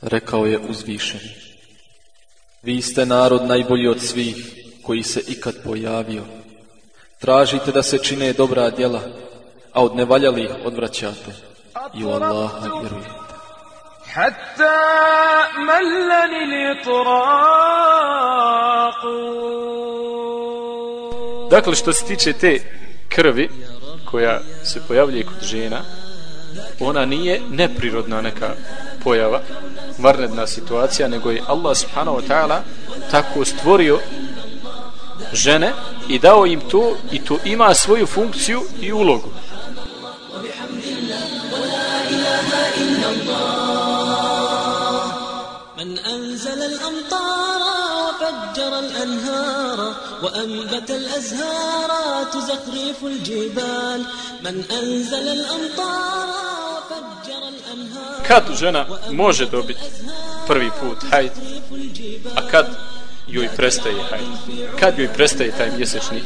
Rekao je uzvišeni. Vi ste narod najbolji od svih koji se ikad pojavio. Tražite da se čine dobra djela, a od nevaljalih odvraćate i u Allaha vjerujete. حتى ملني الإطراق Dakle, što se tiče te krvi koja se pojavljuje kod žena, ona nije neprirodna neka pojava, varnedna situacija, nego je Allah subhanahu wa ta'ala tako stvorio žene i dao im to i to ima svoju funkciju i ulogu. من أنزل الأمطار وفجر الأنهار وأنبت الأزهار تزخرف الجبال من أنزل الأمطار وفجر الأنهار kad žena može dobiti prvi put hajt, a kad joj prestaje hajt, kad joj prestaje taj mjesečni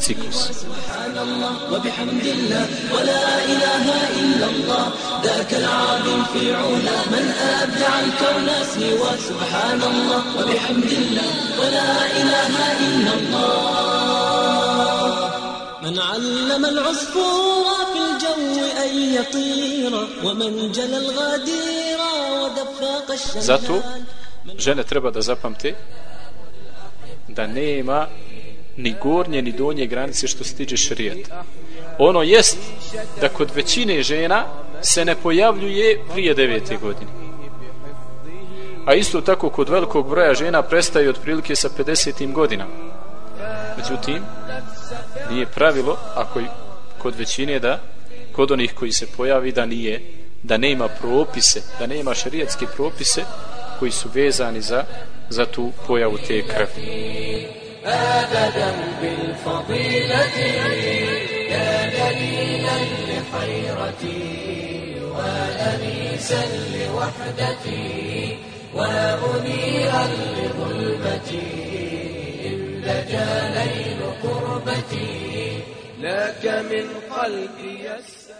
ciklus. Subhanallah wa bihamdillah wa la ilaha illallah, Allah. al-'abdu fi man subhanallah wa bihamdillah. من علم العصفور في الجو أن يطير ومن جلى الغدير ودفاق الشمال Zato žene treba da zapamte da nema ni gornje ni donje granice što se tiče šarijeta. Ono jest da kod većine žena se ne pojavljuje prije devete godine. A isto tako kod velikog broja žena prestaje otprilike sa 50. godinama. Međutim, nije pravilo ako i kod većine da kod onih koji se pojavi da nije da nema propise, da nema šarijetske propise koji su vezani za za tu pojavu te krvi. أبدا بالفضيلة يا دليلا لحيرتي وأنيسا لوحدتي ومنيرا لظلمتي إن لجا ليل قربتي لك من قلبي يسر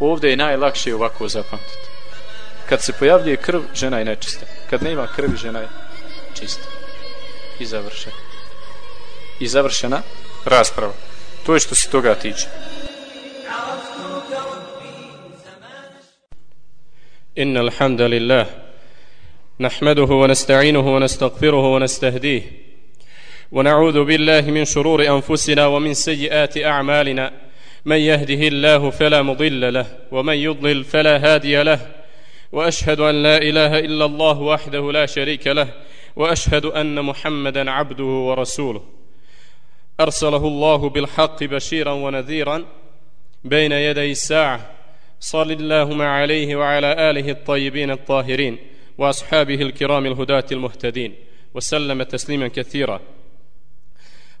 Ovdje je najlakše ovako zapamtiti. Kad se pojavljuje krv, žena je nečista. Kad nema krvi, žena je čista. I završena. I završena rasprava. To je što se toga tiče. إن الحمد لله نحمده ونستعينه ونستغفره ونستهديه ونعوذ بالله من شرور أنفسنا ومن سيئات أعمالنا. من يهده الله فلا مضل له ومن يضلل فلا هادي له. وأشهد أن لا إله إلا الله وحده لا شريك له وأشهد أن محمدا عبده ورسوله. أرسله الله بالحق بشيرا ونذيرا بين يدي الساعة. صل اللهم عليه وعلى آله الطيبين الطاهرين وأصحابه الكرام الهداة المهتدين وسلم تسليما كثيرا.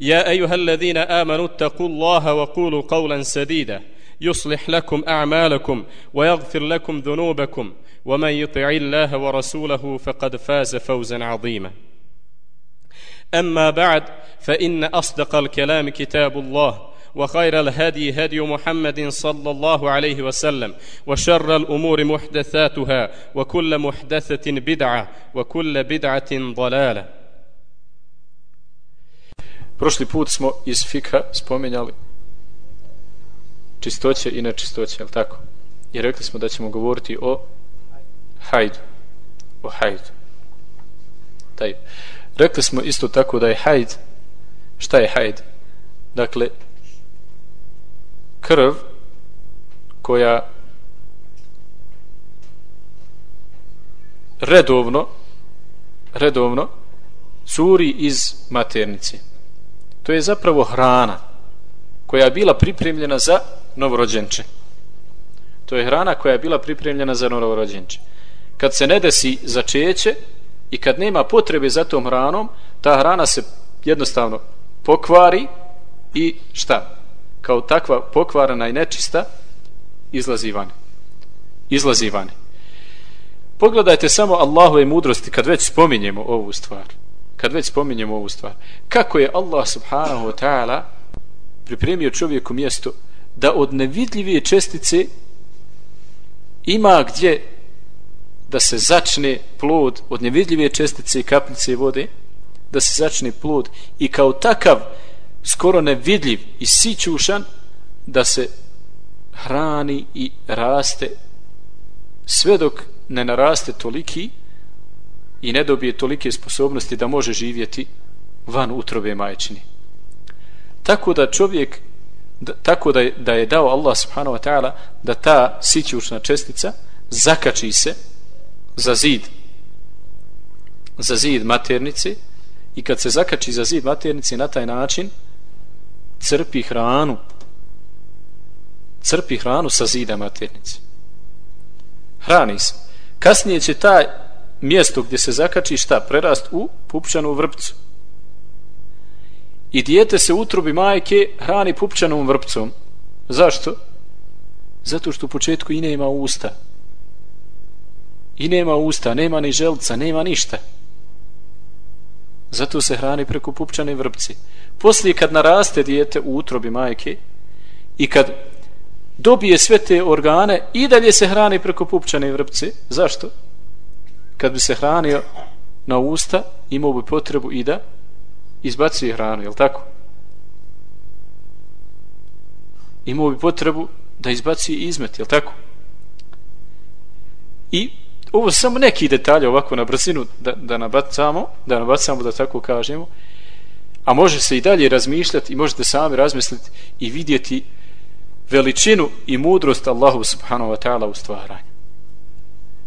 يا أيها الذين آمنوا اتقوا الله وقولوا قولا سديدا. يصلح لكم أعمالكم ويغفر لكم ذنوبكم. ومن يطع الله ورسوله فقد فاز فوزا عظيما. أما بعد فإن أصدق الكلام كتاب الله وخير الهدي هدي محمد صلى الله عليه وسلم وشر الأمور محدثاتها وكل محدثة بدعة وكل بدعة ضلالة. Prošli put smo iz fikha spomenjali čistoće i nečistoće, je tako? I rekli smo da ćemo govoriti o hajdu. O hajdu. Taj. Rekli smo isto tako da je hajd šta je hajd? Dakle krv koja redovno redovno curi iz maternice. To je zapravo hrana koja je bila pripremljena za novorođenče. To je hrana koja je bila pripremljena za novorođenče. Kad se ne desi začeće, i kad nema potrebe za tom hranom ta hrana se jednostavno pokvari i šta kao takva pokvarana i nečista izlazi van izlazi van pogledajte samo Allahove mudrosti kad već spominjemo ovu stvar kad već spominjemo ovu stvar kako je Allah subhanahu wa ta'ala pripremio čovjeku mjesto da od nevidljive čestice ima gdje da se začne plod od nevidljive čestice i kapljice vode da se začne plod i kao takav skoro nevidljiv i sićušan da se hrani i raste sve dok ne naraste toliki i ne dobije tolike sposobnosti da može živjeti van utrobe majčini. Tako da čovjek da, tako da je, da je dao Allah subhanahu wa ta'ala da ta sićušna čestica zakači se za zid za zid maternice i kad se zakači za zid maternice na taj način crpi hranu crpi hranu sa zida maternice hrani se kasnije će taj mjesto gdje se zakači šta? Prerast u pupčanu vrpcu. I dijete se utrobi majke hrani pupčanom vrpcom. Zašto? zato što u početku i nema usta. I nema usta, nema ni želca, nema ništa. Zato se hrani preko pupčane vrpci. Poslije kad naraste dijete u utrobi majke i kad dobije sve te organe i dalje se hrani preko pupčane vrpce zašto? Kad bi se hranio na usta imao bi potrebu i da izbacuje hranu, je li tako? Imao bi potrebu da izbacuje izmet, je li tako? I ovo samo neki detalje ovako na brzinu da, da nabacamo, da nabacamo da tako kažemo, a može se i dalje razmišljati i možete sami razmisliti i vidjeti veličinu i mudrost Allahu subhanahu wa ta'ala u stvaranju.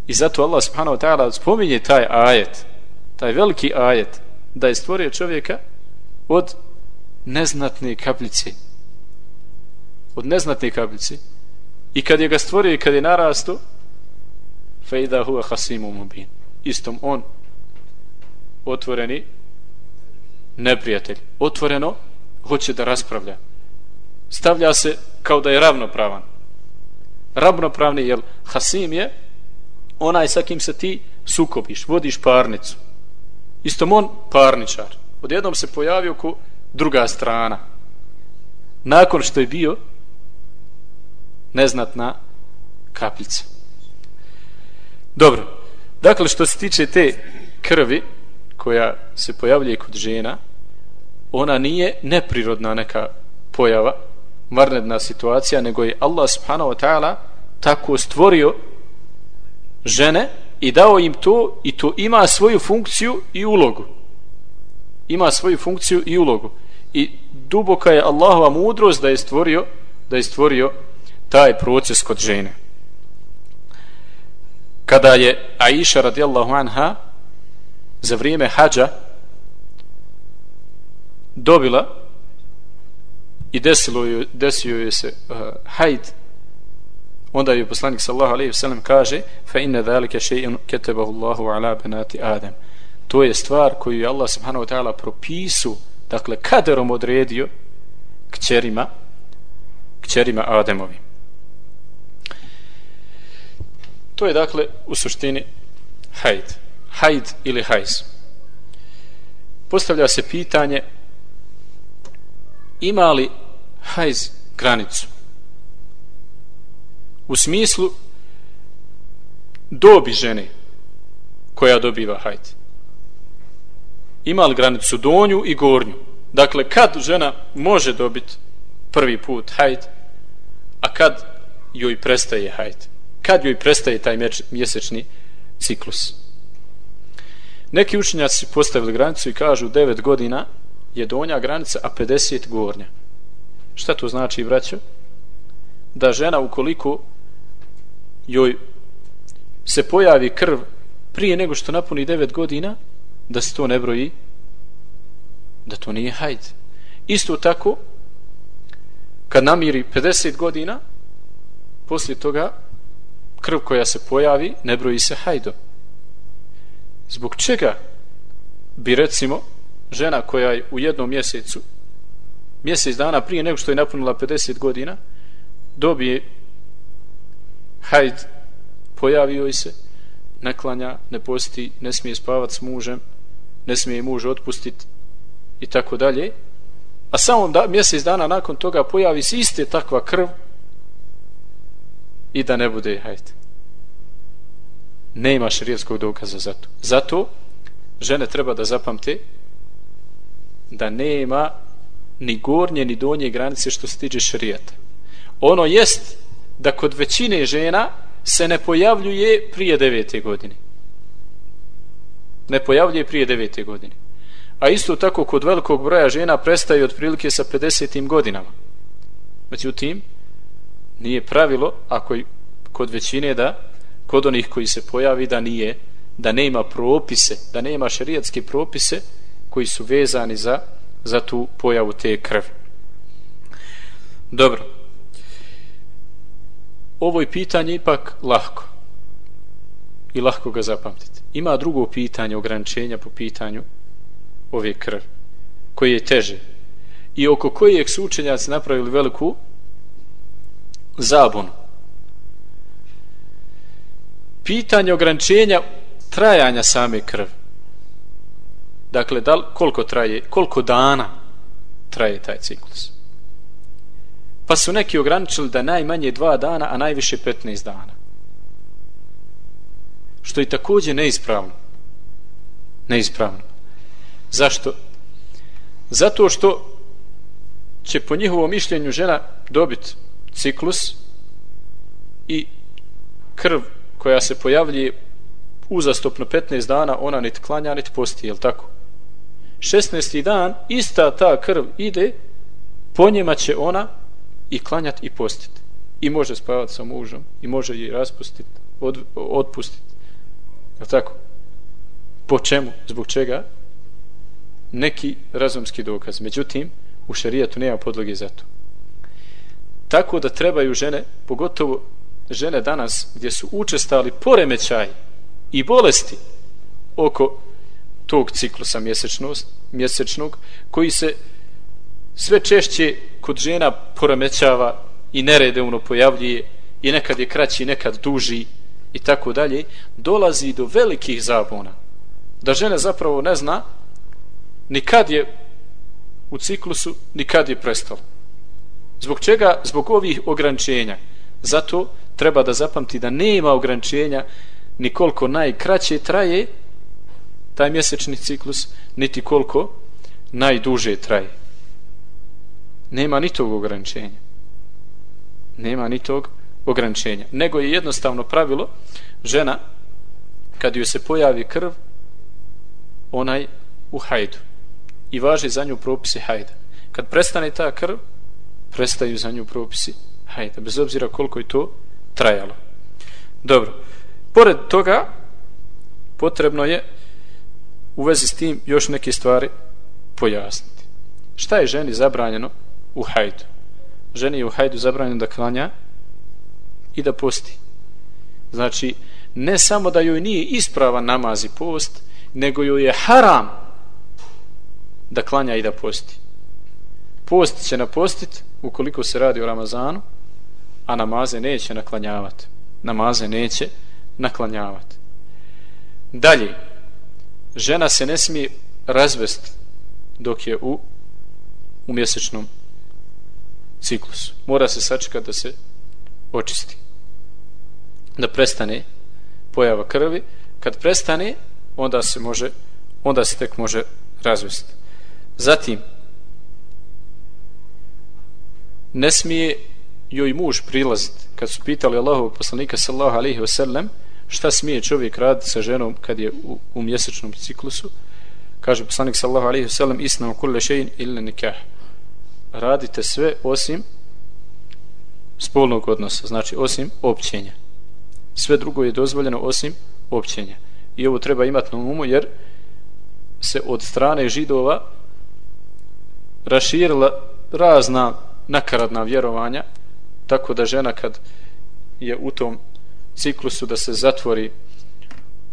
I zato Allah subhanahu wa ta'ala spominje taj ajet, taj veliki ajet, da je stvorio čovjeka od neznatne kapljice. Od neznatne kapljice. I kad je ga stvorio i kad je narasto, idha huwa hasimu mubin. Istom on otvoreni neprijatelj. Otvoreno hoće da raspravlja. Stavlja se kao da je ravnopravan. Ravnopravni, jer hasim je onaj sa kim se ti sukobiš, vodiš parnicu. Istom on parničar. Odjednom se pojavio ko druga strana. Nakon što je bio neznatna kapljica. Dobro. Dakle, što se tiče te krvi koja se pojavljuje kod žena, ona nije neprirodna neka pojava, varnedna situacija, nego je Allah subhanahu wa ta'ala tako stvorio žene i dao im to i to ima svoju funkciju i ulogu. Ima svoju funkciju i ulogu. I duboka je Allahova mudrost da je stvorio da je stvorio taj proces kod žene. Kada je Aisha radijallahu anha za vrijeme hađa dobila i desilo je, desio je se uh, hajd onda je poslanik sallallahu alejhi ve sellem kaže fa inna zalika shay'un katabahu Allahu ala banati Adam. To je stvar koju je Allah subhanahu wa ta'ala propisu dakle kaderom odredio kćerima kćerima Ademovi to je dakle u suštini hajd hajd ili hajz. Postavlja se pitanje ima li hajz granicu? U smislu dobi žene koja dobiva hajd. Ima li granicu donju i gornju? Dakle kad žena može dobiti prvi put hajd a kad joj prestaje hajd? Kad joj prestaje taj mjesečni ciklus? Neki učenjaci postavili granicu i kažu 9 godina je donja granica a 50 gornja. Šta to znači braćo? Da žena ukoliko joj se pojavi krv prije nego što napuni 9 godina da se to ne broji da to nije hajd. Isto tako kad namiri 50 godina poslije toga krv koja se pojavi ne broji se hajdo zbog čega bi recimo žena koja je u jednom mjesecu mjesec dana prije nego što je napunila 50 godina dobije hajd pojavio joj se naklanja, ne posti, ne smije spavati s mužem ne smije muž otpustiti i tako dalje. A samo da, mjesec dana nakon toga pojavi se iste takva krv i da ne bude hajd. Ne ima širijetskog dokaza za to. Zato žene treba da zapamte da nema ni gornje ni donje granice što se tiče šarijata. Ono jest da kod većine žena se ne pojavljuje prije devete godine. Ne pojavljuje prije devete godine. A isto tako kod velikog broja žena prestaje otprilike sa 50. godinama. Međutim, nije pravilo ako kod većine da kod onih koji se pojavi da nije da nema propise, da nema šerijatske propise koji su vezani za za tu pojavu te krvi. Dobro. Ovo je pitanje ipak lahko. I lahko ga zapamtiti. Ima drugo pitanje ograničenja po pitanju ove krvi. Koje je teže. I oko kojeg su učenjaci napravili veliku zabunu. Pitanje ograničenja trajanja same krvi. Dakle, da koliko traje, koliko dana traje taj ciklus? Pa su neki ograničili da najmanje dva dana, a najviše 15 dana. Što je također neispravno. Neispravno. Zašto? Zato što će po njihovom mišljenju žena dobiti ciklus i krv koja se pojavljuje uzastopno 15 dana, ona niti klanja, niti posti, je tako? 16. dan ista ta krv ide po njima će ona i klanjati i postiti i može spavati sa mužom i može je raspustiti od, otpustiti je tako? Po čemu, zbog čega? Neki razumski dokaz. Međutim u šarijatu nema podloge za to. Tako da trebaju žene pogotovo žene danas gdje su učestali poremećaj i bolesti oko tog ciklusa mjesečnog, mjesečnog koji se sve češće kod žena poremećava i neredovno pojavljuje i nekad je kraći, nekad duži i tako dalje, dolazi do velikih zabona. Da žena zapravo ne zna ni kad je u ciklusu, ni kad je prestalo. Zbog čega? Zbog ovih ograničenja. Zato treba da zapamti da nema ograničenja ni koliko najkraće traje taj mjesečni ciklus, niti koliko najduže traje. Nema ni tog ograničenja. Nema ni tog ograničenja. Nego je jednostavno pravilo, žena, kad joj se pojavi krv, onaj u hajdu. I važi za nju propisi hajda. Kad prestane ta krv, prestaju za nju propisi hajda. Bez obzira koliko je to trajalo. Dobro. Pored toga, potrebno je u vezi s tim još neke stvari pojasniti. Šta je ženi zabranjeno u hajdu? Ženi je u hajdu zabranjeno da klanja i da posti. Znači, ne samo da joj nije ispravan namaz i post, nego joj je haram da klanja i da posti. Post će napostiti ukoliko se radi o Ramazanu, a namaze neće naklanjavati. Namaze neće naklanjavati. Dalje, žena se ne smije razvesti dok je u, u mjesečnom ciklus. Mora se sačekati da se očisti. Da prestane pojava krvi. Kad prestane, onda se može onda se tek može razvesti. Zatim, ne smije joj muž prilaziti. Kad su pitali Allahov poslanika sallahu alaihi wasallam, šta smije čovjek raditi sa ženom kad je u, u mjesečnom ciklusu kaže poslanik sallahu alaihi wasallam isna u kulle šein ili nikah radite sve osim spolnog odnosa znači osim općenja. Sve drugo je dozvoljeno osim općenja. I ovo treba imati na umu jer se od strane židova raširila razna nakaradna vjerovanja tako da žena kad je u tom ciklusu da se zatvori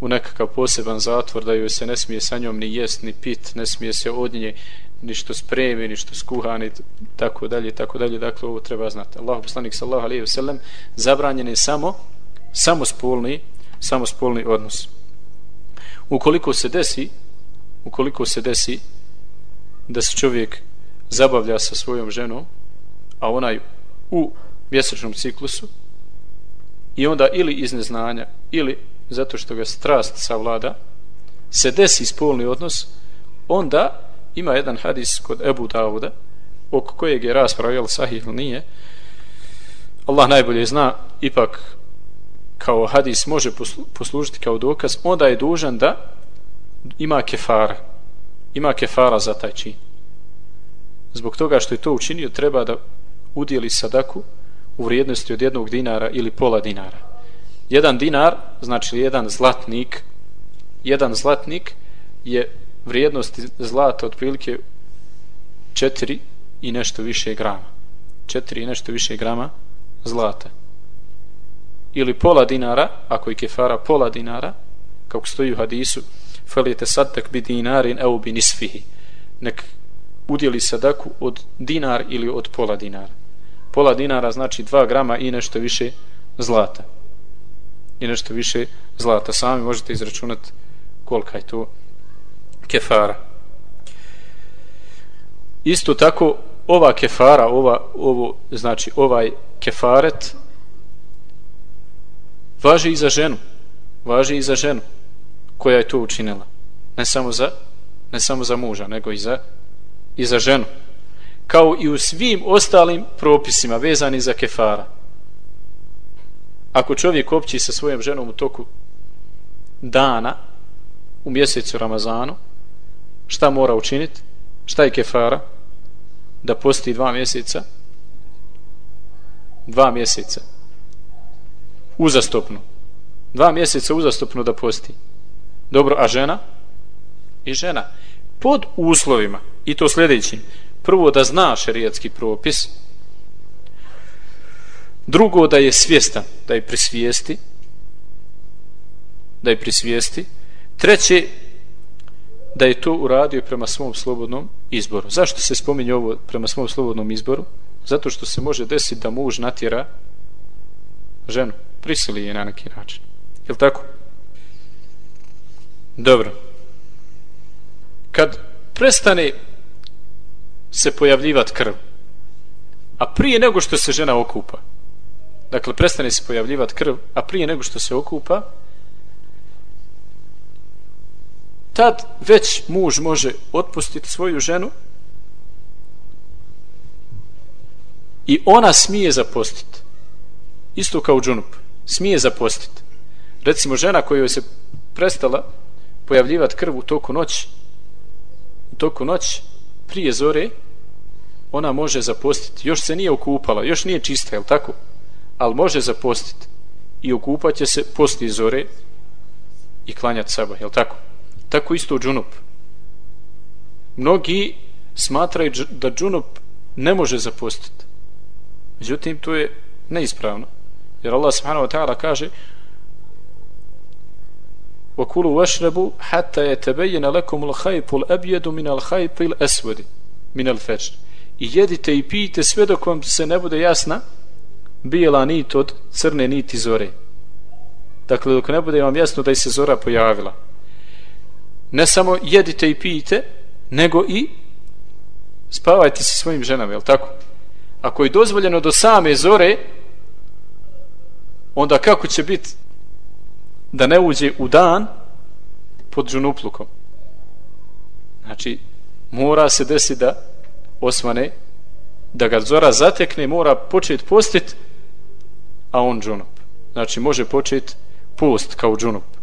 u nekakav poseban zatvor da joj se ne smije sa njom ni jest ni pit ne smije se od nje ništo spremi, ništo skuha ni tako dalje, tako dalje. Dakle ovo treba znati. Allah poslanik sallahu alaihi wa sallam zabranjen je samo samo spolni samo spolni odnos. Ukoliko se desi ukoliko se desi da se čovjek zabavlja sa svojom ženom a onaj u mjesečnom ciklusu i onda ili iz neznanja ili zato što ga strast savlada se desi spolni odnos onda ima jedan hadis kod Ebu Dauda oko kojeg je raspravio jel sahih ili nije. Allah najbolje zna ipak kao hadis može poslužiti kao dokaz. Onda je dužan da ima kefara ima kefara za taj čin. Zbog toga što je to učinio treba da udjeli sadaku u vrijednosti od jednog dinara ili pola dinara. Jedan dinar znači jedan zlatnik jedan zlatnik je vrijednosti zlata otprilike 4 i nešto više grama. 4 i nešto više grama zlata. Ili pola dinara ako je kefara pola dinara kako stoji u hadisu falijete sadak bi dinarin evo bi nisfihi. Nek udjeli sadaku od dinar ili od pola dinara. Pola dinara znači 2 grama i nešto više zlata. I nešto više zlata. Sami možete izračunati kolika je to kefara. Isto tako ova kefara ova, ovo, znači ovaj kefaret važi i za ženu važi i za ženu koja je to učinila. Ne samo za ne samo za muža nego i za i za ženu. Kao i u svim ostalim propisima vezani za kefara. Ako čovjek opći sa svojom ženom u toku dana u mjesecu Ramazanu šta mora učiniti šta je kefara? Da posti dva mjeseca? Dva mjeseca. Uzastopno. Dva mjeseca uzastopno da posti. Dobro, a žena? I žena. Pod uslovima i to sljedećim. Prvo da zna šerijatski propis. Drugo da je svjestan da je prisvijesti. Da je prisvijesti. Treće da je to uradio prema svom slobodnom izboru. Zašto se spominje ovo prema svom slobodnom izboru? Zato što se može desiti da muž natjera ženu. Prisili je na neki način. Je li tako? dobro. Kad prestane se pojavljivati krv a prije nego što se žena okupa dakle prestane se pojavljivati krv a prije nego što se okupa tad već muž može otpustiti svoju ženu i ona smije zapostiti isto kao džunup smije zapostiti recimo žena koja se prestala pojavljivati krv u toku noći u toku noći prije zore ona može zapostiti još se nije okupala još nije čista, je tako? ali može zapostiti i okupat će se poslije zore i klanjati saba, je tako? tako isto džunup mnogi smatraju da džunup ne može zapostiti međutim to je neispravno jer Allah subhanahu wa ta'ala kaže وَكُلُوا وَشْرَبُوا حَتَّى يَتَبَيَّنَ لَكُمُ الْحَيْطُ الْأَبْيَدُ مِنَ الْحَيْطِ الْأَسْوَدِ مِنَ الْفَجْرِ i jedite i pijte sve dok vam se ne bude jasna bijela nit od crne niti zore dakle dok ne bude vam jasno da je se zora pojavila ne samo jedite i pijte nego i spavajte se svojim ženama, je tako? Ako je dozvoljeno do same zore, onda kako će biti da ne uđe u dan pod džunuplukom? Znači, mora se desiti da osmane, da ga zora zatekne, mora početi postit, a on džunup. Znači, može početi post kao džunup.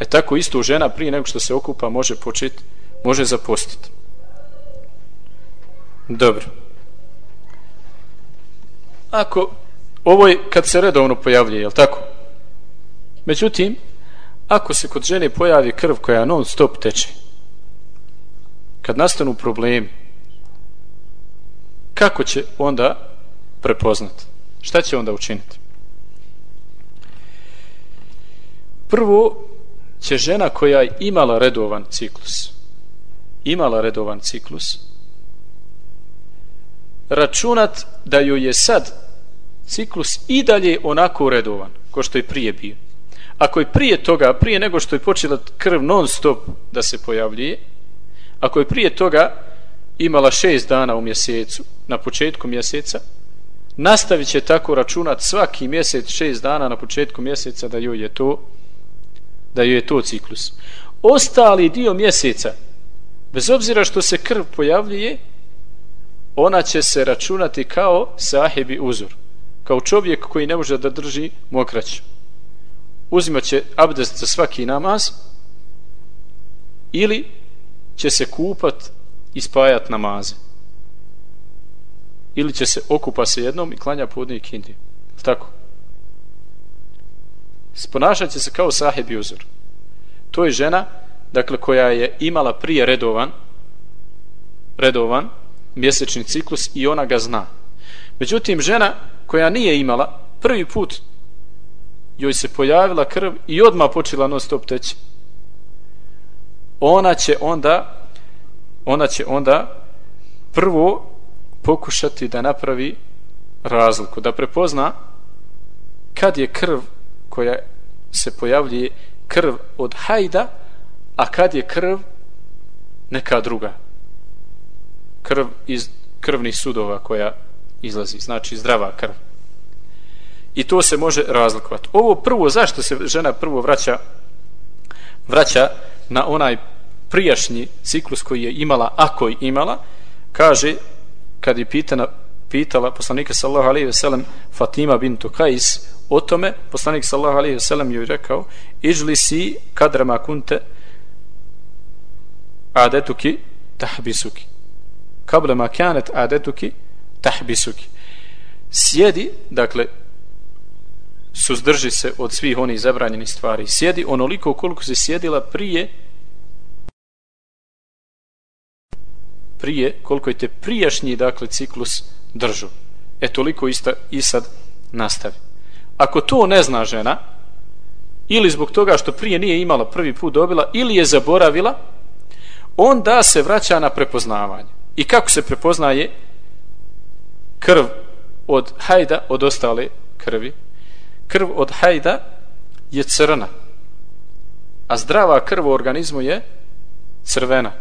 E tako isto žena prije nego što se okupa može početi, može zapostiti. Dobro. Ako ovo je kad se redovno pojavljuje, je tako? Međutim, ako se kod žene pojavi krv koja non stop teče, kad nastanu problemi, kako će onda prepoznati? Šta će onda učiniti? Prvo, će žena koja je imala redovan ciklus imala redovan ciklus računat da joj je sad ciklus i dalje onako redovan ko što je prije bio. Ako je prije toga prije nego što je počela krv non stop da se pojavljuje ako je prije toga imala šest dana u mjesecu na početku mjeseca nastavit će tako računat svaki mjesec šest dana na početku mjeseca da joj je to da joj je to ciklus. Ostali dio mjeseca bez obzira što se krv pojavljuje ona će se računati kao sahibi uzor kao čovjek koji ne može da drži mokraću uzimat će abdest za svaki namaz ili će se kupat i spajat namaze. Ili će se okupa se jednom i klanja podne i kindi tako? Sponašat će se kao sahib i uzor. To je žena dakle koja je imala prije redovan redovan mjesečni ciklus i ona ga zna. Međutim žena koja nije imala prvi put joj se pojavila krv i odma počela non stop teći. Ona će onda ona će onda prvo pokušati da napravi razliku, da prepozna kad je krv koja se pojavljuje krv od hajda, a kad je krv neka druga. Krv iz krvnih sudova koja izlazi, znači zdrava krv. I to se može razlikovati. Ovo prvo, zašto se žena prvo vraća vraća na onaj prijašnji ciklus koji je imala, ako je imala, kaže, kad je pitana, pitala poslanika sallahu alaihi ve sellem Fatima bintu Kajs o tome, poslanik sallahu alaihi ve sellem joj rekao, iđli si kadrama kunte adetuki tahbisuki. Kable ma kanet adetuki tahbisuki. Sjedi, dakle, suzdrži se od svih onih zabranjenih stvari. Sjedi onoliko koliko se sjedila prije prije, koliko je te prijašnji, dakle, ciklus držu. E, toliko ista, i sad nastavi. Ako to ne zna žena, ili zbog toga što prije nije imala prvi put dobila, ili je zaboravila, onda se vraća na prepoznavanje. I kako se prepoznaje krv od hajda od ostale krvi? Krv od hajda je crna, a zdrava krv u organizmu je crvena.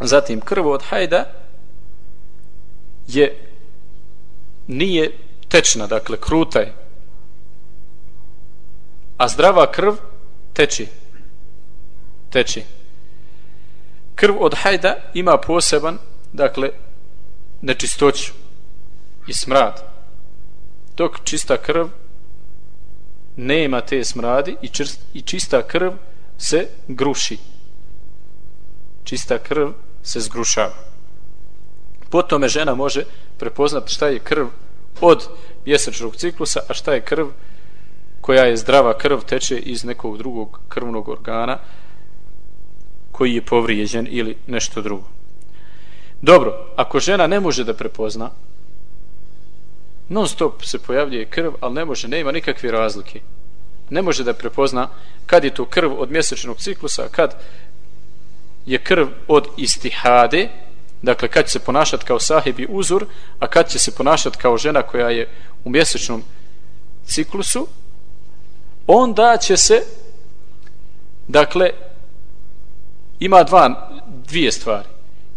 Zatim krv od hajda je nije tečna, dakle kruta je. A zdrava krv teči. Teči. Krv od hajda ima poseban, dakle, nečistoću i smrad. Dok čista krv nema te smradi i, čist, i čista krv se gruši. Čista krv se zgrušava. Potom žena može prepoznati šta je krv od mjesečnog ciklusa, a šta je krv koja je zdrava krv teče iz nekog drugog krvnog organa koji je povrijeđen ili nešto drugo. Dobro, ako žena ne može da prepozna, non stop se pojavljuje krv, ali ne može, nema nikakve razlike. Ne može da prepozna kad je to krv od mjesečnog ciklusa, kad je krv od istihade, dakle kad će se ponašati kao sahibi uzor, uzur, a kad će se ponašati kao žena koja je u mjesečnom ciklusu, onda će se, dakle, ima dva, dvije stvari.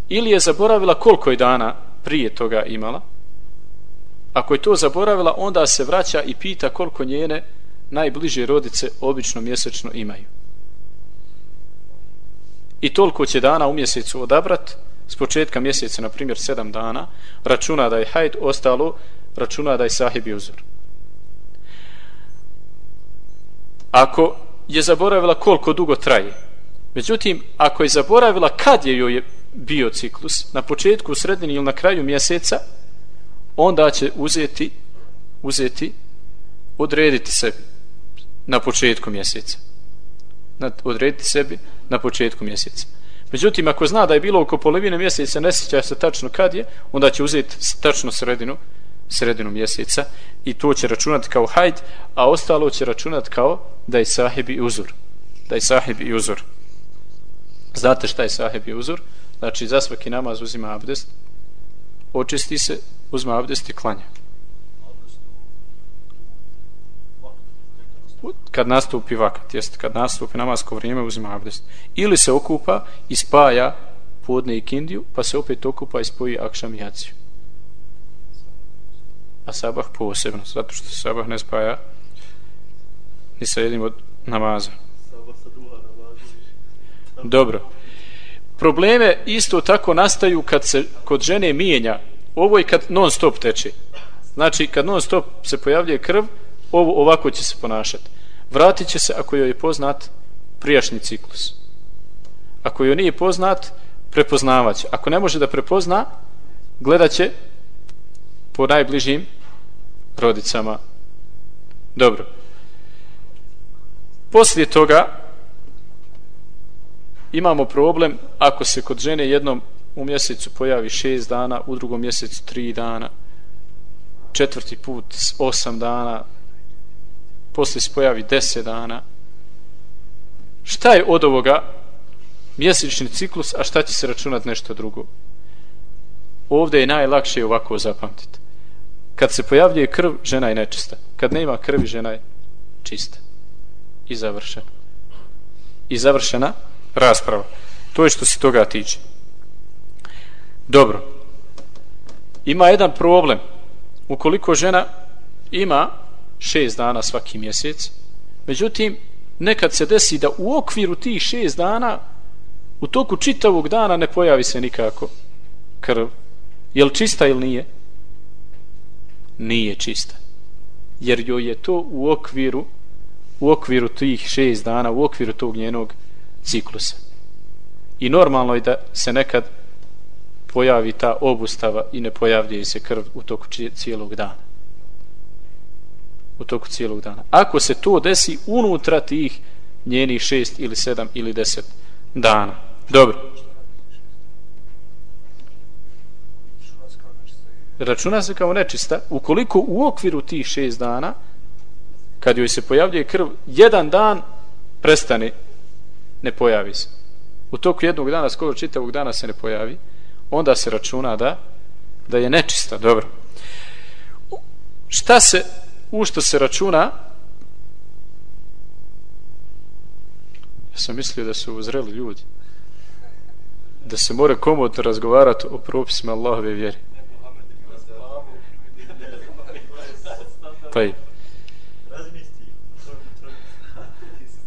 Ili je zaboravila koliko je dana prije toga imala, ako je to zaboravila, onda se vraća i pita koliko njene najbliže rodice obično mjesečno imaju i toliko će dana u mjesecu odabrat s početka mjeseca, na primjer, sedam dana, računa da je hajt, ostalo računa da je sahib i uzor. Ako je zaboravila koliko dugo traje, međutim, ako je zaboravila kad je joj bio ciklus, na početku, u sredini ili na kraju mjeseca, onda će uzeti, uzeti, odrediti sebi na početku mjeseca. Odrediti sebi na početku mjeseca. Međutim, ako zna da je bilo oko polovine mjeseca, ne sjeća se tačno kad je, onda će uzeti tačno sredinu, sredinu mjeseca i to će računati kao hajd, a ostalo će računati kao da je sahib i uzor. da je sahib i uzor. Znate šta je sahib i uzor? Znači, za svaki namaz uzima abdest, očisti se, uzma abdest i klanja. Kad nastupi vakat, jest kad nastupi namasko vrijeme, uzima abdest. Ili se okupa i spaja podne i kindiju, pa se opet okupa i spoji akšam i jaciju. A sabah posebno, zato što se sabah ne spaja ni sa jednim od namaza. Dobro. Probleme isto tako nastaju kad se kod žene mijenja. Ovo je kad non stop teče. Znači, kad non stop se pojavljuje krv, ovo ovako će se ponašati. Vratit će se ako joj je poznat prijašnji ciklus. Ako joj nije poznat, prepoznavać. Ako ne može da prepozna, gledat će po najbližim rodicama. Dobro. Poslije toga imamo problem ako se kod žene jednom u mjesecu pojavi šest dana, u drugom mjesecu tri dana, četvrti put osam dana, poslije se pojavi deset dana. Šta je od ovoga mjesečni ciklus, a šta će se računati nešto drugo? Ovdje je najlakše ovako zapamtiti. Kad se pojavljuje krv, žena je nečista. Kad nema krvi, žena je čista. I završena. I završena rasprava. To je što se toga tiče. Dobro. Ima jedan problem. Ukoliko žena ima šest dana svaki mjesec, međutim, nekad se desi da u okviru tih šest dana u toku čitavog dana ne pojavi se nikako krv. Je li čista ili nije? Nije čista. Jer joj je to u okviru u okviru tih šest dana, u okviru tog njenog ciklusa. I normalno je da se nekad pojavi ta obustava i ne pojavljuje se krv u toku cijelog dana. U toku cijelog dana. Ako se to desi unutra tih njenih šest ili sedam ili deset dana. Dobro. Računa se kao nečista ukoliko u okviru tih šest dana kad joj se pojavljuje krv jedan dan prestane ne pojavi se. U toku jednog dana, skoro čitavog dana se ne pojavi, onda se računa da da je nečista, dobro. Šta se, u što se računa, ja sam mislio da su uzreli ljudi, da se mora komodno razgovarati o propisima Allahove vjeri. taj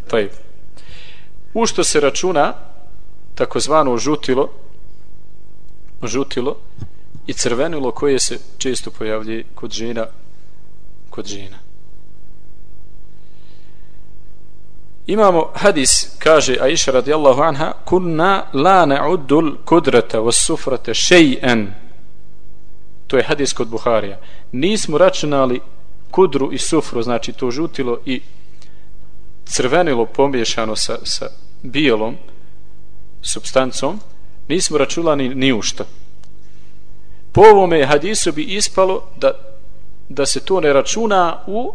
taj u što se računa takozvano žutilo žutilo i crvenilo koje se često pojavlje kod žena kod žena. Imamo hadis kaže Aisha radijallahu anha kunna la na'uddul kudrata was sufrata shay'an. To je hadis kod Buharija. Nismo računali kudru i sufru znači to žutilo i crvenilo pomiješano sa, sa bijelom substancom, nismo računali ni u što. Po ovome hadisu bi ispalo da, da se to ne računa u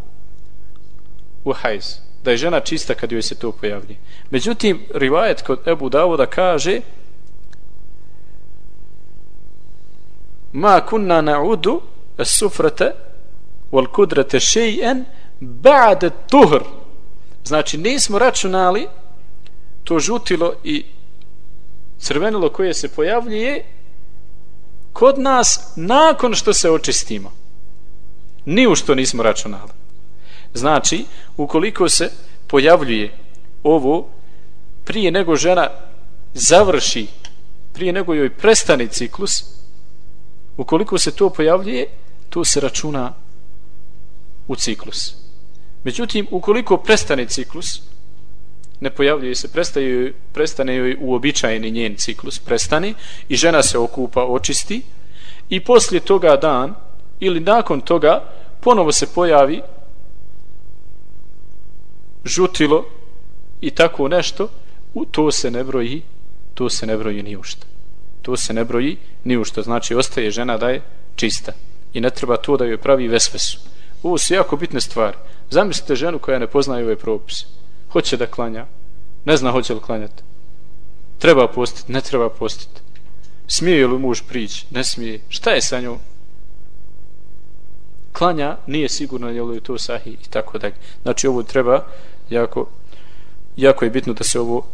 u hajz. Da je žena čista kad joj se to pojavlji. Međutim, rivajet kod Ebu Davuda kaže ma kunna na'udu as-sufrata wal kudrata shay'an ba'da tuhr znači nismo računali to žutilo i crvenilo koje se pojavljuje kod nas nakon što se očistimo ni u što nismo računali. Znači ukoliko se pojavljuje ovo prije nego žena završi prije nego joj prestane ciklus ukoliko se to pojavljuje to se računa u ciklus. Međutim ukoliko prestane ciklus ne pojavljuje se, prestaje, prestane joj uobičajeni njen ciklus, prestane i žena se okupa, očisti i poslije toga dan ili nakon toga ponovo se pojavi žutilo i tako nešto, u to se ne broji, to se ne broji ni ušto. To se ne broji ni ušto. Znači, ostaje žena da je čista. I ne treba to da joj pravi vesvesu. Ovo su jako bitne stvari. Zamislite ženu koja ne poznaje ove propise hoće da klanja, Ne zna hoće li klanjati. Treba postiti, ne treba postiti. Smije li muž prići? Ne smije. Šta je sa njom? Klanja nije sigurno je li to sahi i tako dalje. Znači ovo treba jako, jako je bitno da se ovo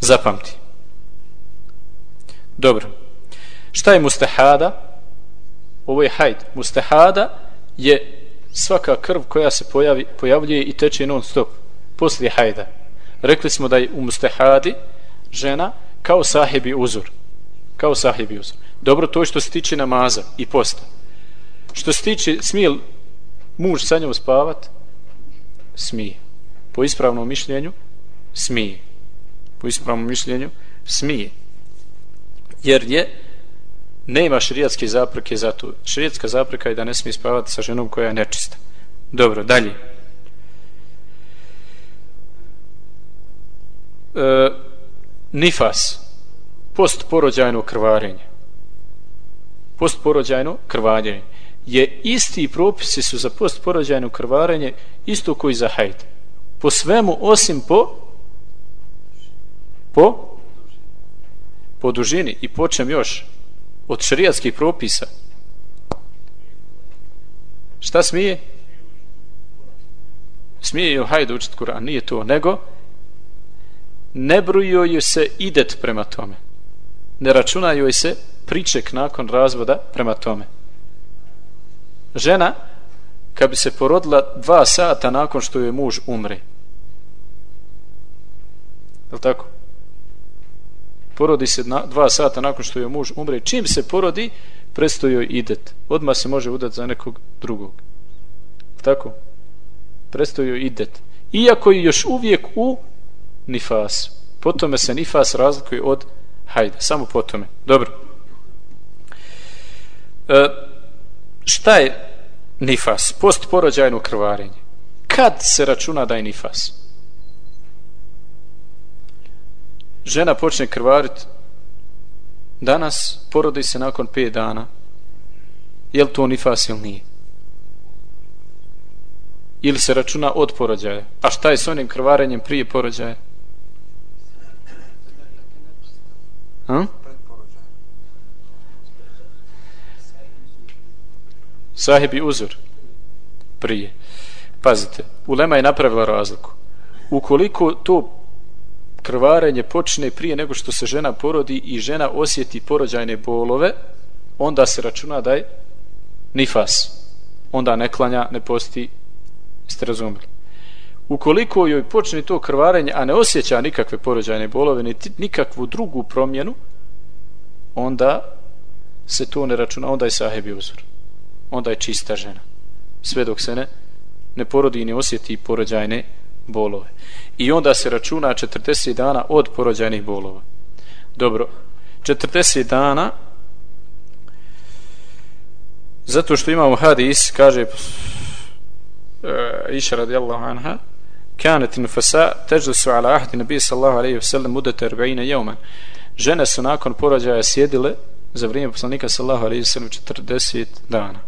zapamti. Dobro. Šta je mustahada? Ovo je hajd. Mustahada je svaka krv koja se pojavi, pojavljuje i teče non stop poslije hajda. Rekli smo da je u mustahadi žena kao sahibi uzor. Kao sahibi uzor. Dobro, to je što se tiče namaza i posta. Što se tiče, smije muž sa njom spavat? Smije. Po ispravnom mišljenju? Smije. Po ispravnom mišljenju? Smije. Jer je nema širijatske zapreke za to. Širijatska zapreka je da ne smije spavati sa ženom koja je nečista. Dobro, dalje. E, nifas. Postporođajno krvarenje. Postporođajno krvarenje. Je isti propisi su za postporođajno krvarenje isto koji za hajde. Po svemu osim po po po dužini i počem još od šerijatskih propisa. Šta smije? Smije joj hajde učiti Kur'an nije to nego ne brujio joj se idet prema tome. Ne računa joj se priček nakon razvoda prema tome žena kad bi se porodila dva sata nakon što joj muž umre je tako? porodi se na, dva sata nakon što je muž umre, čim se porodi, prestoji joj idet. Odma se može udati za nekog drugog. Tako? Prestoji joj idet. Iako je još uvijek u nifas. Potome se nifas razlikuje od hajde. Samo potome. Dobro. E, šta je nifas? Postporođajno krvarenje. Kad se računa da je nifas? Žena počne krvariti danas porodi se nakon 5 dana je li to nifas ili nije ili se računa od porođaja a šta je s onim krvarenjem prije porođaja ha? Sahibi uzor prije pazite ulema je napravila razliku ukoliko to krvarenje počne prije nego što se žena porodi i žena osjeti porođajne bolove, onda se računa da je nifas. Onda ne klanja, ne posti, ste razumeli. Ukoliko joj počne to krvarenje, a ne osjeća nikakve porođajne bolove, niti nikakvu drugu promjenu, onda se to ne računa, onda je sahebi uzor Onda je čista žena. Sve dok se ne, ne porodi i ne osjeti porođajne bolove. I onda se računa 40 dana od porođajnih bolova. Dobro, 40 dana zato što imamo hadis, kaže uh, Iša radijallahu anha, كانت النفساء تجلس على عهد النبي صلى الله عليه وسلم مدة 40 يوما žene su nakon porođaja sjedile za vrijeme poslanika sallahu alaihi sallam 40 dana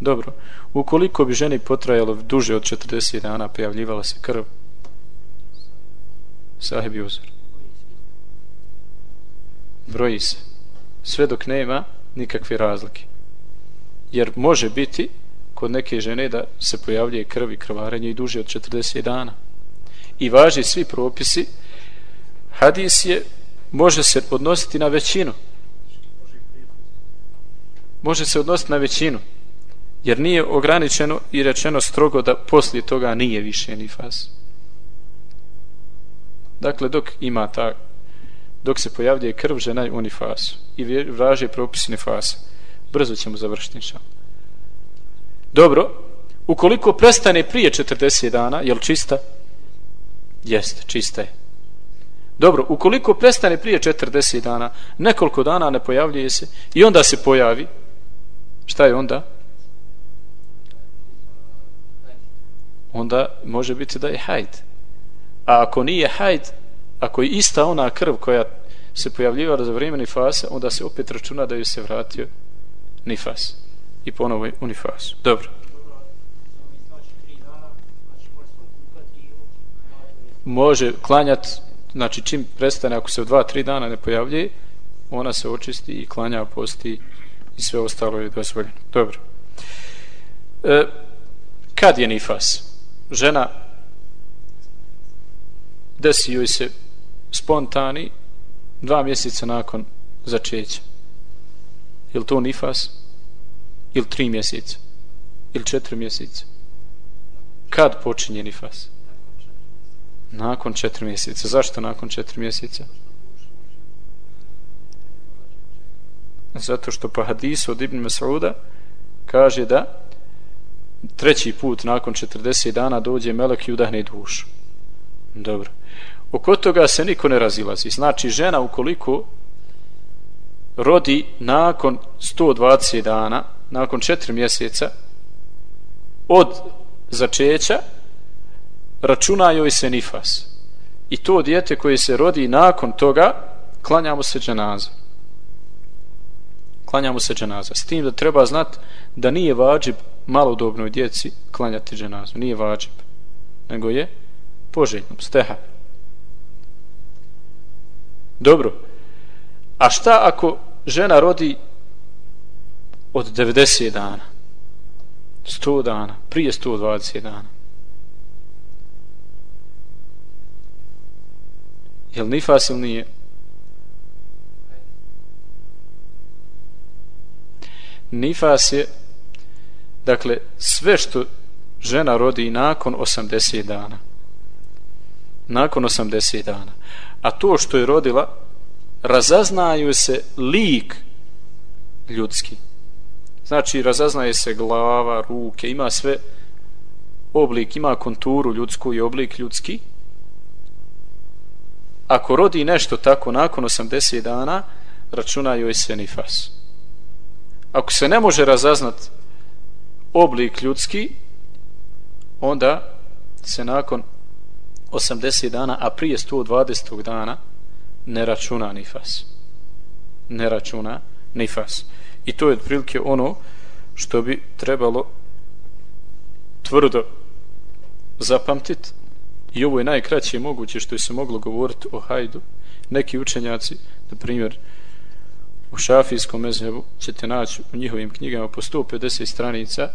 dobro. Ukoliko bi ženi potrajalo duže od 40 dana pojavljivala se krv sahibi uzor. Broji se. Sve dok nema nikakve razlike. Jer može biti kod neke žene da se pojavljuje krv i krvarenje i duže od 40 dana. I važi svi propisi. Hadis je može se odnositi na većinu. Može se odnositi na većinu jer nije ograničeno i rečeno strogo da poslije toga nije više ni faz. Dakle, dok ima ta, dok se pojavljuje krv, žena je u nifasu i vraže propis nifasa. Brzo ćemo završiti inšal. Dobro, ukoliko prestane prije 40 dana, je li čista? Jeste, čista je. Dobro, ukoliko prestane prije 40 dana, nekoliko dana ne pojavljuje se i onda se pojavi, šta je onda? Onda može biti da je hajd. A ako nije hajd, ako je ista ona krv koja se pojavljivala za vrijeme nifasa, onda se opet računa da ju se vratio nifas. I ponovo je u nifasu. Dobro. može klanjati znači čim prestane ako se u dva, tri dana ne pojavljuje ona se očisti i klanja posti i sve ostalo je dozvoljeno dobro e, kad je nifas žena desi joj se spontani dva mjeseca nakon začeća. Ili to nifas ili tri mjeseca ili četiri mjeseca? Kad počinje nifas? Nakon četiri mjeseca. Zašto nakon četiri mjeseca? Zato što po hadisu od Ibn Mas'uda kaže da treći put nakon 40 dana dođe melek i udahne dušu. Dobro. Oko toga se niko ne razilazi. Znači žena ukoliko rodi nakon 120 dana nakon 4 mjeseca od začeća računa joj se nifas. I to dijete koje se rodi nakon toga klanjamo se dženaza klanjamo se dženaza s tim da treba znat da nije vađib malodobnoj djeci klanjati dženazu. Nije vađib nego je poželjno steha. Dobro. A šta ako žena rodi od 90 dana 100 dana prije 120 dana? Jel nifas ili nije? Nifas je dakle sve što žena rodi nakon 80 dana. Nakon 80 dana. A to što je rodila razaznaju se lik ljudski. Znači razaznaje se glava, ruke ima sve oblik, ima konturu ljudsku i oblik ljudski. Ako rodi nešto tako nakon 80 dana računaju se nifas. Ako se ne može razaznat oblik ljudski onda se nakon 80 dana a prije 120 dana ne računa nifas. Ne računa nifas. I to je otprilike ono što bi trebalo tvrdo zapamtiti i ovo je najkraće moguće što je se moglo govoriti o hajdu. Neki učenjaci na primjer u šafijskom mezhebu ćete naći u njihovim knjigama po 150 stranica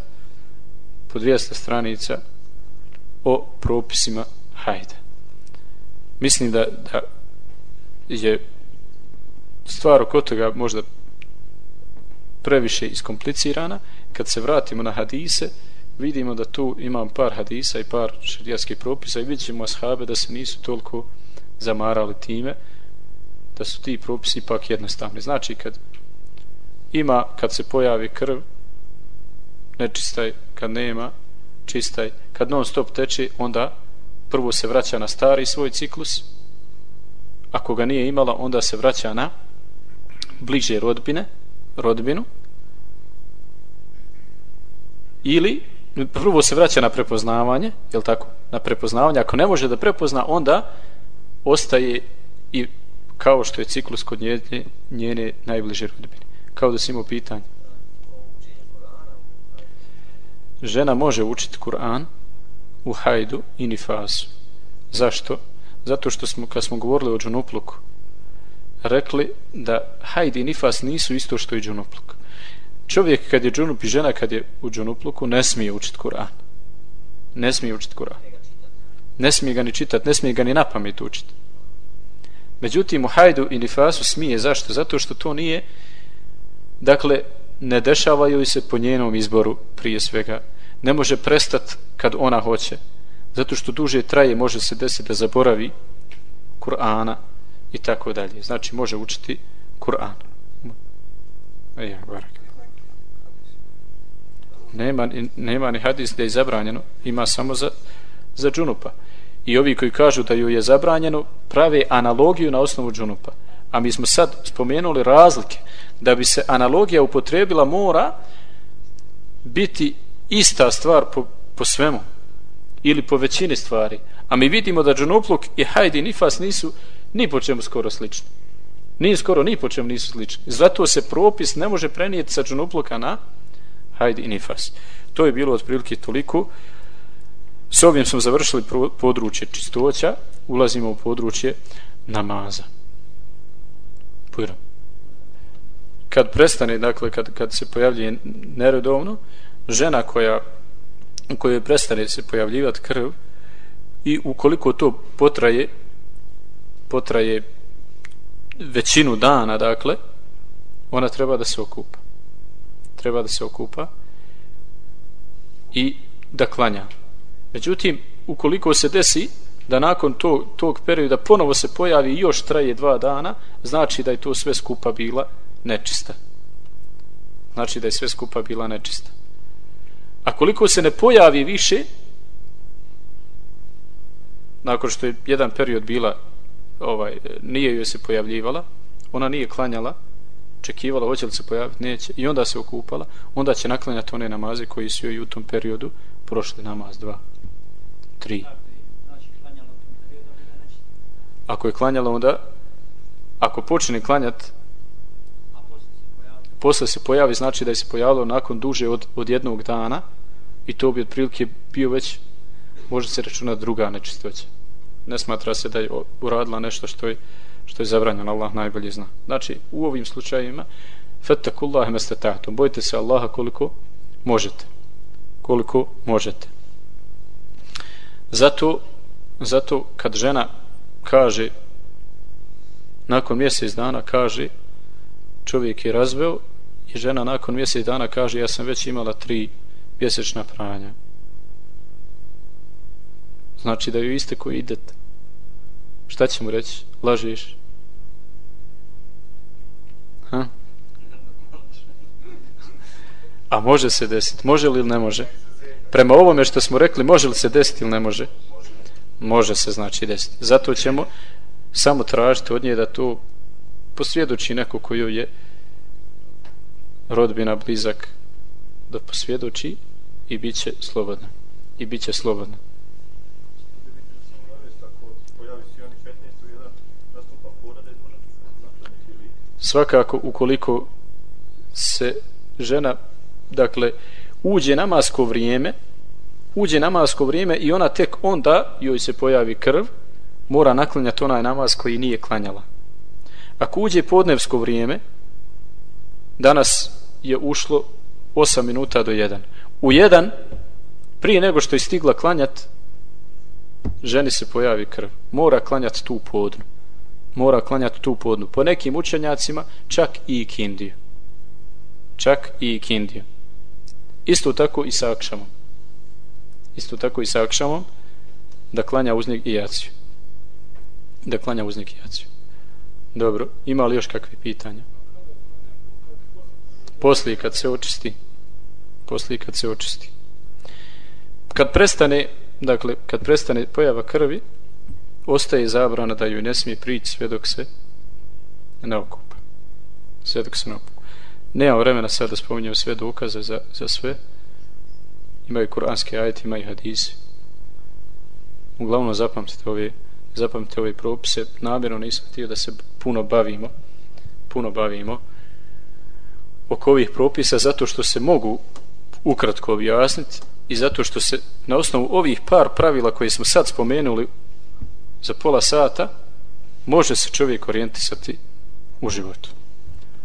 po 200 stranica o propisima hajde. Mislim da, da je stvar oko toga možda previše iskomplicirana. Kad se vratimo na hadise vidimo da tu imam par hadisa i par šarijatskih propisa i vidimo ashabe da se nisu toliko zamarali time da su ti propisi ipak jednostavni. Znači kad ima kad se pojavi krv nečistaj kad nema čistaj kad non stop teče onda prvo se vraća na stari svoj ciklus. Ako ga nije imala onda se vraća na bliže rodbine rodbinu. Ili prvo se vraća na prepoznavanje je tako? Na prepoznavanje. Ako ne može da prepozna onda ostaje i kao što je ciklus kod njene, njene najbliže rodbine. Kao da si imao pitanje. Žena može učiti Kur'an u hajdu i nifasu zašto? zato što smo kad smo govorili o džunupluku rekli da hajdi i nifas nisu isto što i džunupluk. Čovjek kad je džunup i žena kad je u džunupluku ne smije učiti Kur'an. Ne smije učiti Kur'an. Ne smije ga ni čitati ne smije ga ni na pamet učiti međutim u hajdu i nifasu smije. Zašto? zato što to nije dakle ne dešavaju se po njenom izboru prije svega. Ne može prestat kad ona hoće. Zato što duže traje može se desiti da zaboravi Kur'ana i tako dalje. Znači može učiti Kur'an. E, ja, nema, nema ni hadis da je zabranjeno. Ima samo za, za džunupa i ovi koji kažu da ju je zabranjeno prave analogiju na osnovu džunupa. A mi smo sad spomenuli razlike. Da bi se analogija upotrebila mora biti ista stvar po, po svemu. Ili po većini stvari. A mi vidimo da džunupluk i hajdi nifas nisu ni po čemu skoro slični. Ni skoro ni po čemu nisu slični. Zato se propis ne može prenijeti sa džunupluka na hajdi i nifas. To je bilo otprilike toliko s ovim smo završili područje čistoća ulazimo u područje namaza. Pujram. Kad prestane, dakle, kad, kad se pojavljuje neredovno, žena koja kojoj prestane se pojavljivati krv i ukoliko to potraje potraje većinu dana, dakle, ona treba da se okupa. Treba da se okupa i da klanja. Međutim, ukoliko se desi da nakon tog, tog perioda ponovo se pojavi i još traje dva dana, znači da je to sve skupa bila nečista. Znači da je sve skupa bila nečista. A koliko se ne pojavi više, nakon što je jedan period bila, ovaj, nije joj se pojavljivala, ona nije klanjala, čekivala, hoće li se pojaviti, neće, i onda se okupala, onda će naklanjati one namaze koji su joj u tom periodu prošli namaz, dva, tri. Ako je klanjala, onda, ako počne klanjat, posle se pojavi, znači da je se pojavilo nakon duže od, od jednog dana i to bi otprilike bio već može se računati druga nečistoća. Ne smatra se da je uradila nešto što je, što je zabranjeno, Allah najbolje zna. Znači, u ovim slučajima fattakullahi mastatatum. Bojte se Allaha koliko možete. Koliko možete. Zato, zato kad žena kaže nakon mjesec dana kaže čovjek je razveo i žena nakon mjesec dana kaže ja sam već imala tri mjesečna pranja. Znači da ju iste koji idete šta će mu reći lažiš ha? a može se desiti može li ili ne može? Prema ovome što smo rekli može li se desiti ili ne može? Može se znači desiti. Zato ćemo samo tražiti od nje da to posvjedoči neko koju je rodbina blizak da posvjedoči i bit će slobodna. I bit će slobodna. Svakako ukoliko se žena dakle uđe namasko vrijeme uđe namasko vrijeme i ona tek onda joj se pojavi krv mora naklanjati onaj namaz koji nije klanjala. Ako uđe podnevsko vrijeme danas je ušlo 8 minuta do 1 u 1 prije nego što je stigla klanjat ženi se pojavi krv. Mora klanjati tu podnu. Mora klanjati tu podnu. Po nekim učenjacima čak i kindiju čak i kindiju isto tako i sa akšamom. Isto tako i sa akšamom da klanja uznik i jaciju. Da klanja uznik i jaciju. Dobro, ima li još kakve pitanja? Poslije kad se očisti poslije kad se očisti. Kad prestane dakle, kad prestane pojava krvi ostaje zabrana da ju ne smije prići sve dok se ne okupa. Sve dok se ne okupa nema vremena sad da spominjem sve dokaze za, za sve. Imaju kuranske ajete, imaju hadise. Uglavnom zapamtite ove zapamtite ove propise. Namjerno nisam htio da se puno bavimo puno bavimo oko ovih propisa zato što se mogu ukratko objasniti i zato što se na osnovu ovih par pravila koje smo sad spomenuli za pola sata može se čovjek orijentisati u životu.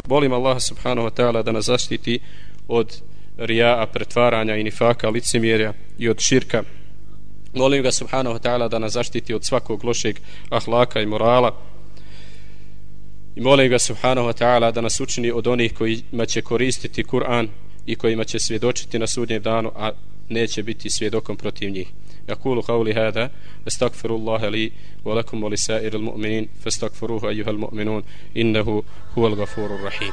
Molim Allah subhanahu wa ta'ala da nas zaštiti od rija'a, pretvaranja i nifaka, licemjerja i od širka. Molim ga subhanahu wa ta'ala da nas zaštiti od svakog lošeg ahlaka i morala. I molim ga subhanahu wa ta'ala da nas učini od onih kojima će koristiti Kur'an i kojima će svjedočiti na sudnjem danu, a neće biti svjedokom protiv njih. أقول قولي هذا استغفر الله لي ولكم ولسائر المؤمنين فاستغفروه أيها المؤمنون إنه هو الغفور الرحيم